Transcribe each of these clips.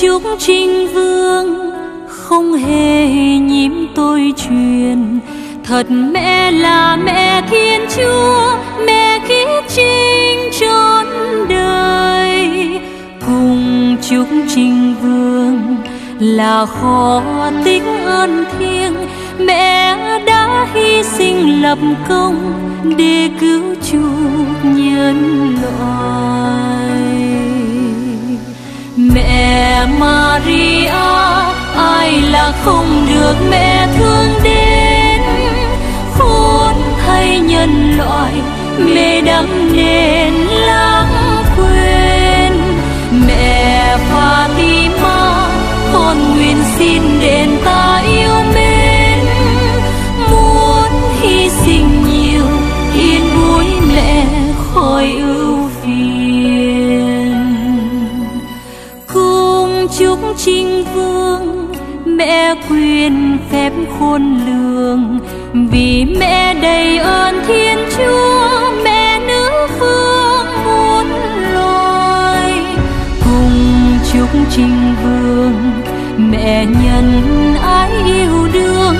chúc trinh vương, không hề nhím tôi truyền. Thật mẹ là mẹ thiên chúa, mẹ kiết trinh trọn đời. Cùng chúc trinh vương là khó tính ơn thiêng. Mẹ đã hy sinh lập công để cứu chuộc nhân loại. Mẹ Maria, ai là không được mẹ thương đến? Khốn thay nhân loại, mẹ đắm nên chúc trinh vương, mẹ quyền phép khôn lường. Vì mẹ đầy ơn thiên chúa, mẹ nữ phương muôn loài cùng chúc trinh vương, mẹ nhân ái yêu đương.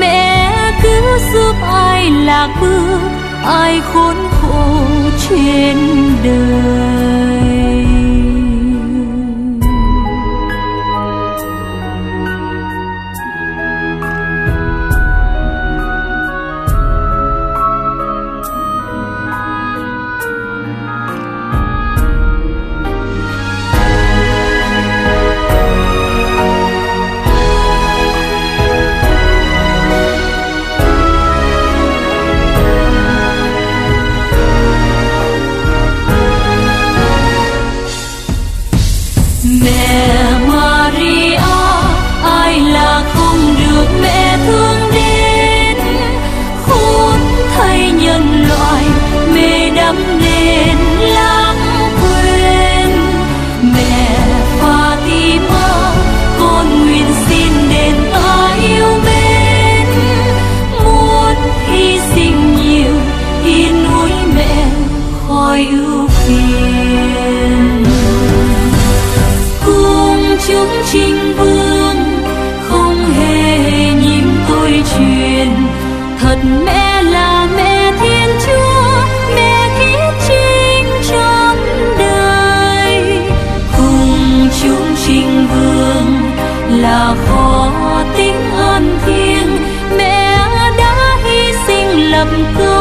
Mẹ cứ giúp ai lạc bước ai khốn khổ trên đời. ưu phiền. Cung chúc trinh vương không hề nhím tôi truyền. Thật mẹ là mẹ thiên chúa, mẹ kiếp trinh trong đời. Cung chúc trinh vương là khó tính ơn thiêng. Mẹ đã hy sinh lập cơ